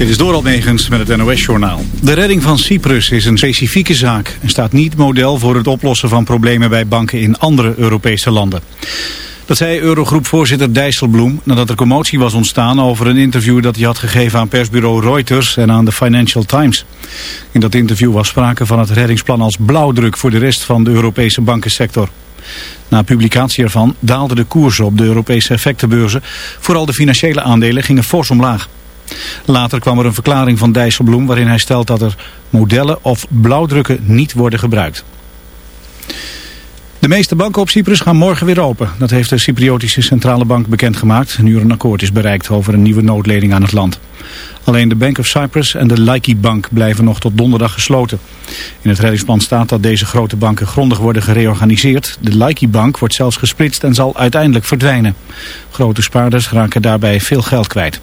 Dit is Doral Negens met het NOS-journaal. De redding van Cyprus is een specifieke zaak... en staat niet model voor het oplossen van problemen bij banken in andere Europese landen. Dat zei Eurogroep-voorzitter Dijsselbloem nadat er commotie was ontstaan... over een interview dat hij had gegeven aan persbureau Reuters en aan de Financial Times. In dat interview was sprake van het reddingsplan als blauwdruk... voor de rest van de Europese bankensector. Na publicatie ervan daalden de koersen op de Europese effectenbeurzen. Vooral de financiële aandelen gingen fors omlaag. Later kwam er een verklaring van Dijsselbloem waarin hij stelt dat er modellen of blauwdrukken niet worden gebruikt. De meeste banken op Cyprus gaan morgen weer open. Dat heeft de Cypriotische Centrale Bank bekendgemaakt. Nu er een akkoord is bereikt over een nieuwe noodlening aan het land. Alleen de Bank of Cyprus en de Laiki Bank blijven nog tot donderdag gesloten. In het reddingsplan staat dat deze grote banken grondig worden gereorganiseerd. De Laiki Bank wordt zelfs gesplitst en zal uiteindelijk verdwijnen. Grote spaarders raken daarbij veel geld kwijt.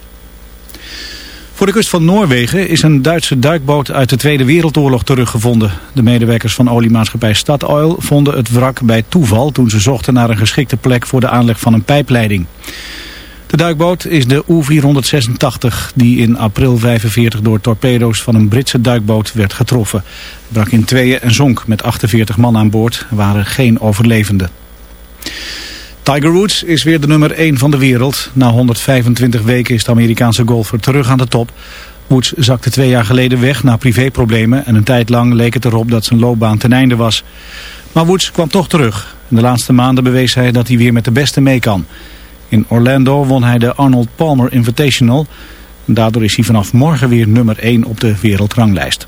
Voor de kust van Noorwegen is een Duitse duikboot uit de Tweede Wereldoorlog teruggevonden. De medewerkers van oliemaatschappij Statoil vonden het wrak bij toeval toen ze zochten naar een geschikte plek voor de aanleg van een pijpleiding. De duikboot is de U-486 die in april 45 door torpedo's van een Britse duikboot werd getroffen. Het brak in tweeën en zonk met 48 man aan boord. Er waren geen overlevenden. Tiger Woods is weer de nummer 1 van de wereld. Na 125 weken is de Amerikaanse golfer terug aan de top. Woods zakte twee jaar geleden weg na privéproblemen... en een tijd lang leek het erop dat zijn loopbaan ten einde was. Maar Woods kwam toch terug. In de laatste maanden bewees hij dat hij weer met de beste mee kan. In Orlando won hij de Arnold Palmer Invitational... Daardoor is hij vanaf morgen weer nummer 1 op de wereldranglijst.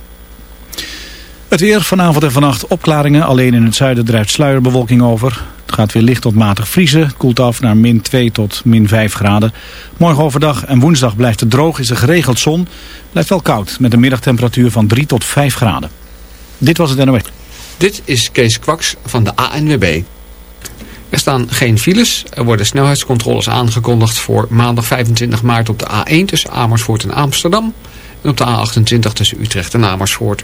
Het weer vanavond en vannacht opklaringen. Alleen in het zuiden drijft sluierbewolking over. Het gaat weer licht tot matig vriezen. Koelt af naar min 2 tot min 5 graden. Morgen overdag en woensdag blijft het droog. Is er geregeld zon. Blijft wel koud met een middagtemperatuur van 3 tot 5 graden. Dit was het NOS. Dit is Kees Kwaks van de ANWB. Er staan geen files. Er worden snelheidscontroles aangekondigd voor maandag 25 maart op de A1 tussen Amersfoort en Amsterdam. En op de A28 tussen Utrecht en Amersfoort.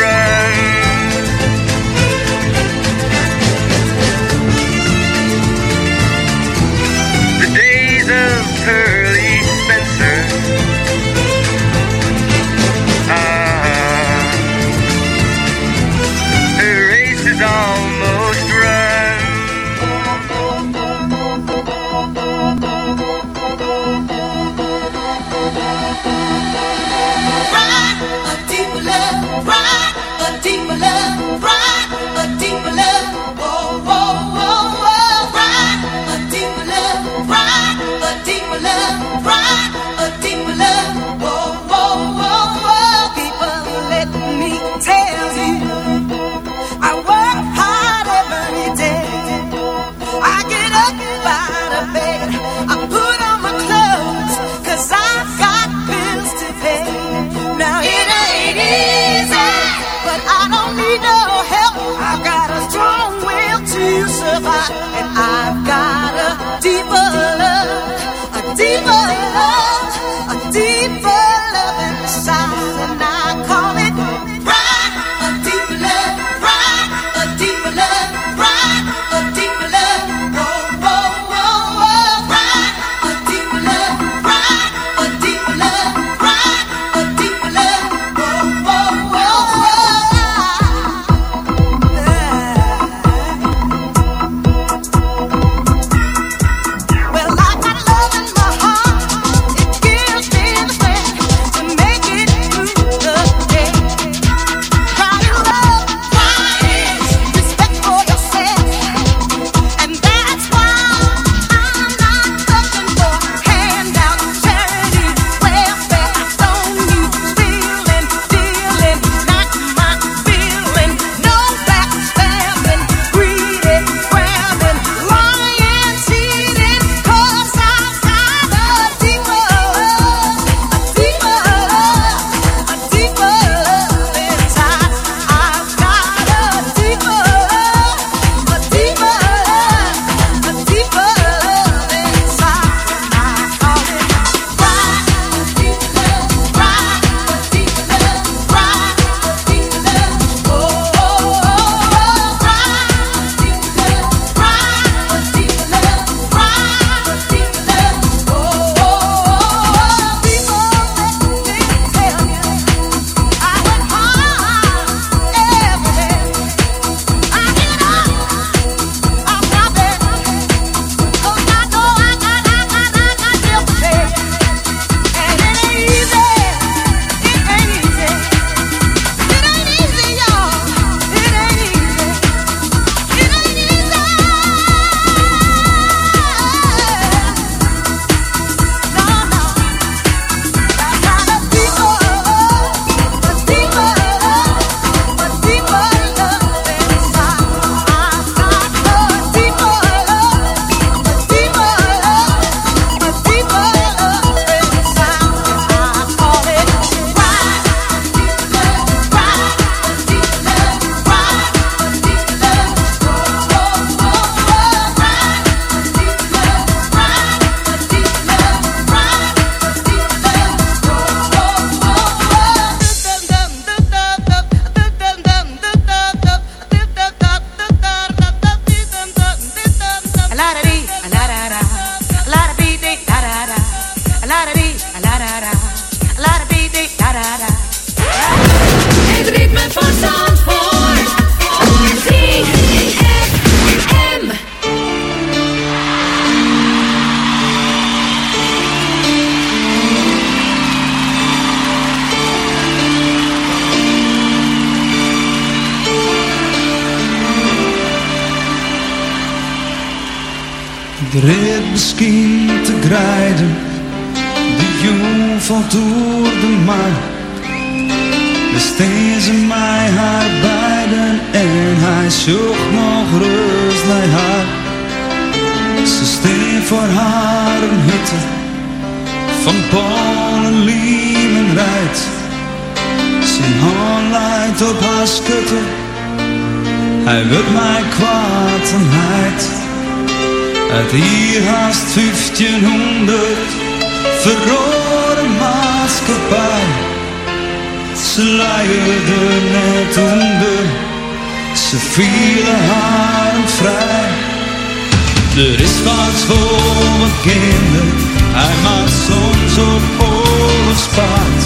op oorlogspaard.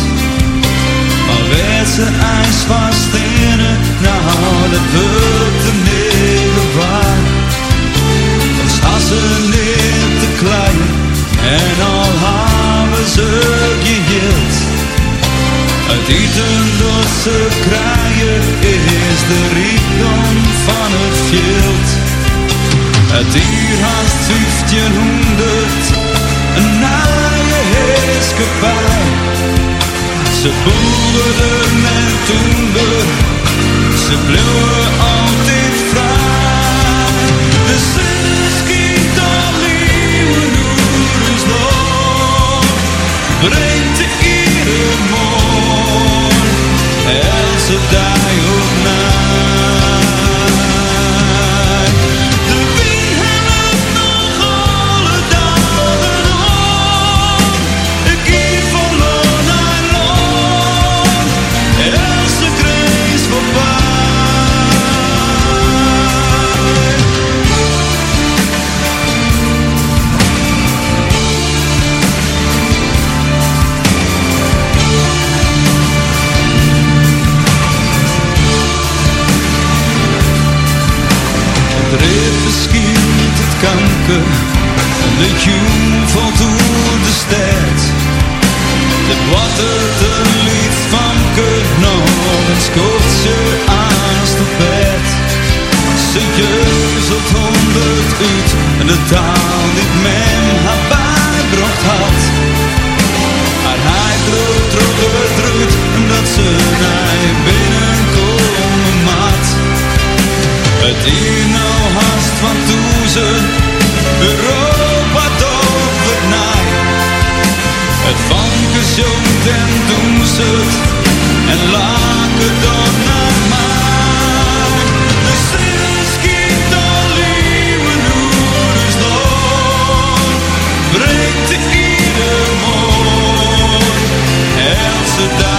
Maar werd ze ijs vast in het, nou dat de middel waard. Dan staan ze neer te klein en al hebben ze geheeld. Het eten dat ze krijgen is de rijkdom van het veld. Het uur haast 1500, een naaie Ze boerden en toender, ze bleven altijd vrij. De zon schiet al nieuwe noeders nog, brengt de iedere morgen, elke en de jong valt door de stad. Het water een lied van kut nog en scoort ze aan de bed. Ze jeuzelt honderd uit en de taal die men haar bijbracht had. Maar hij droog droog drukt dat ze naar binnenkomen maat. Het hier nou haast van toezen, Europa het naai. Het vanke zongt en doen ze het, en laken dan naar mij. De zin schiet al nieuwe noeders door, breekt de ieder elke dag op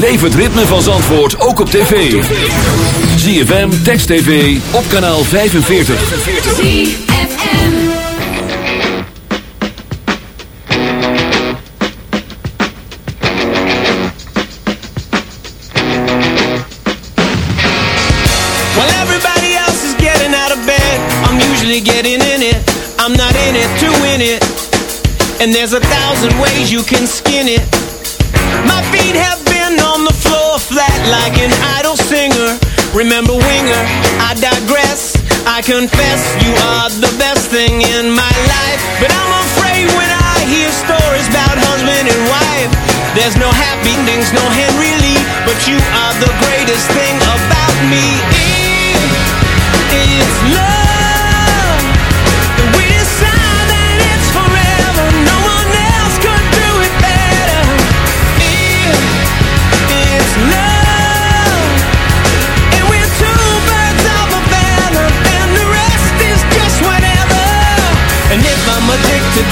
Beleef het ritme van Zandvoort ook op tv. ZFM, Text TV, op kanaal 45. ZFM. While everybody else is getting out of bed, I'm usually getting in it. I'm not in it to win it. And there's a thousand ways you can skin it. My feet have like an idol singer. Remember Winger, I digress. I confess you are the best thing in my life. But I'm afraid when I hear stories about husband and wife, there's no happy endings, no Henry Lee. But you are the greatest thing about me.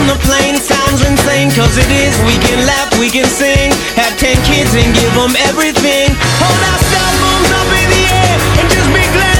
On the plain. Sounds insane, cause it is. We can laugh, we can sing. Have ten kids and give them everything. Hold our cell phones up in the air and just be glad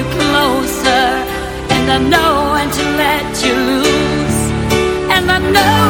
you closer, and I know when to let you loose, and I know.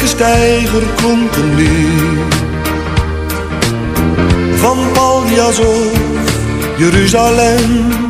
Elke steiger klonk een. Van Paljas Jeruzalem.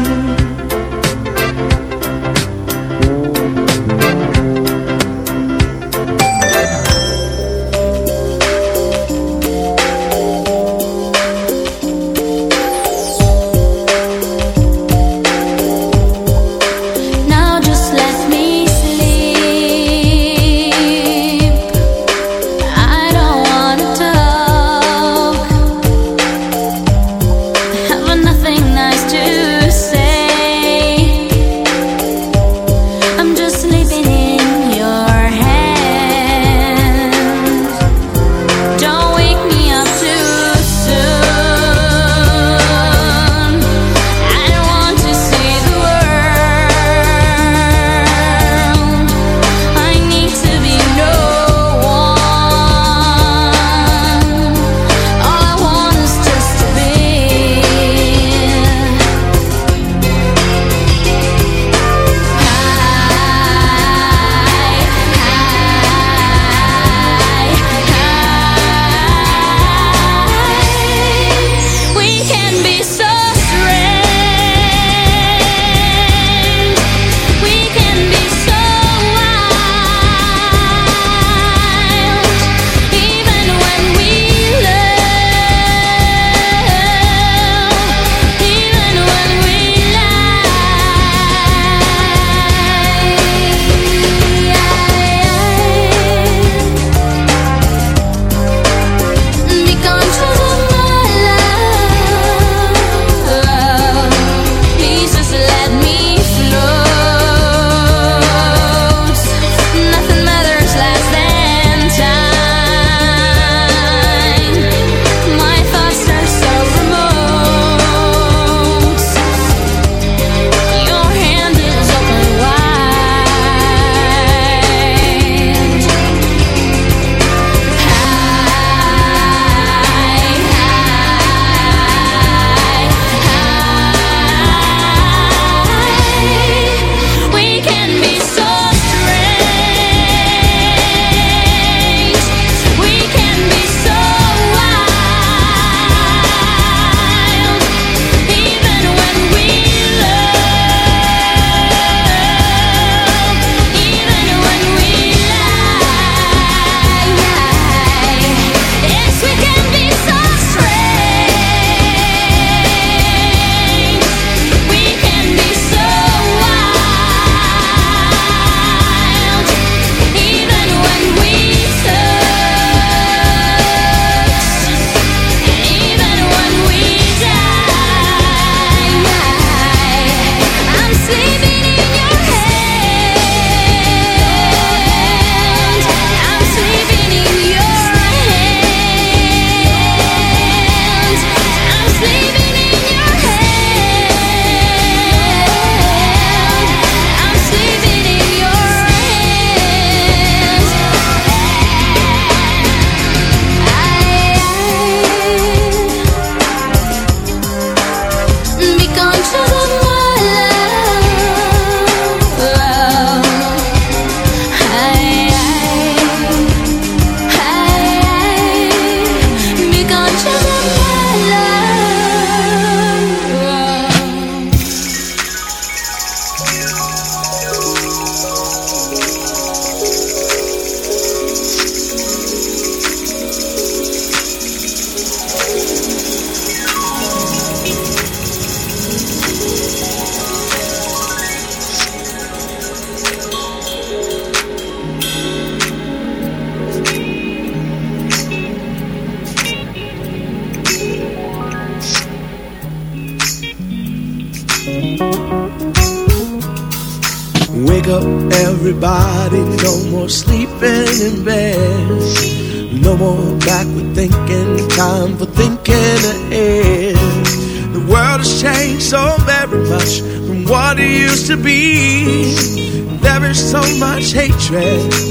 dress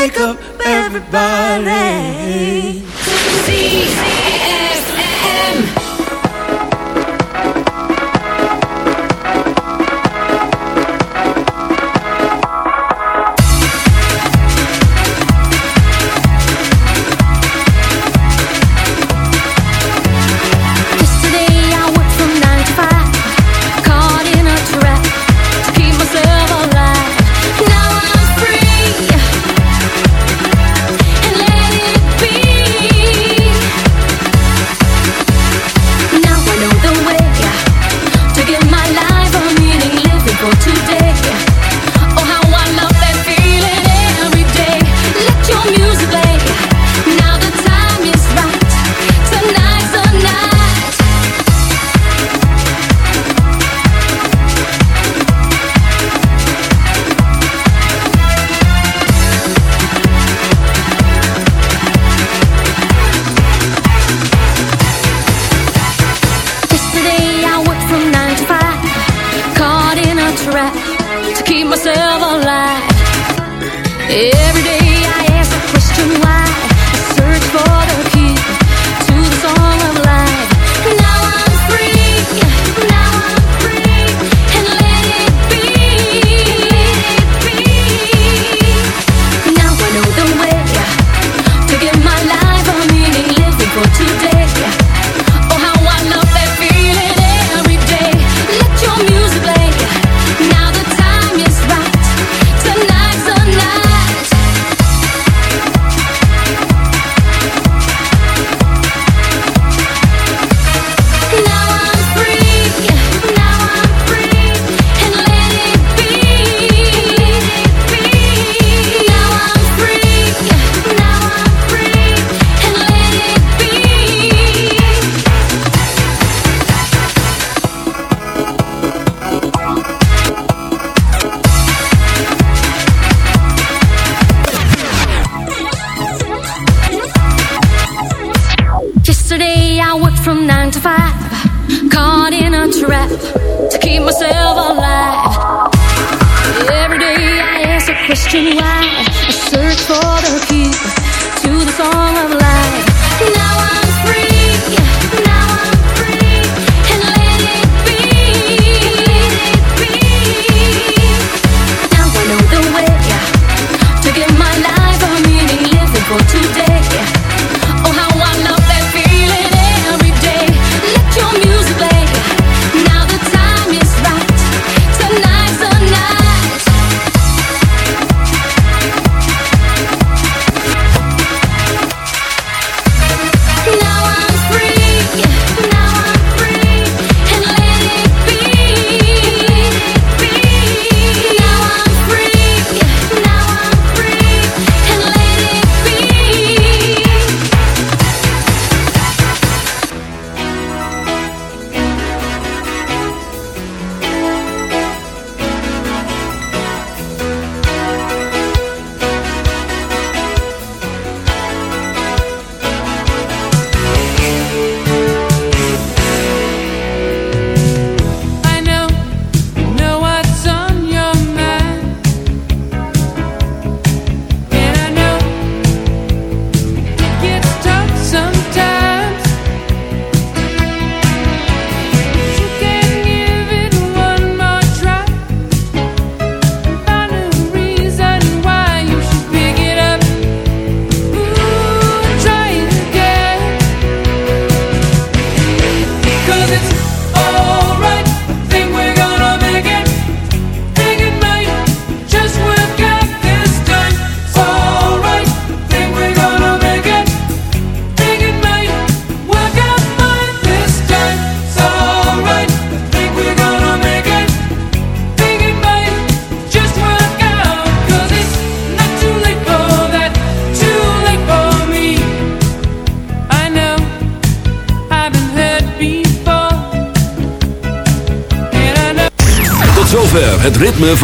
Wake up, everybody. try to keep myself alive. Every day I ask the question why.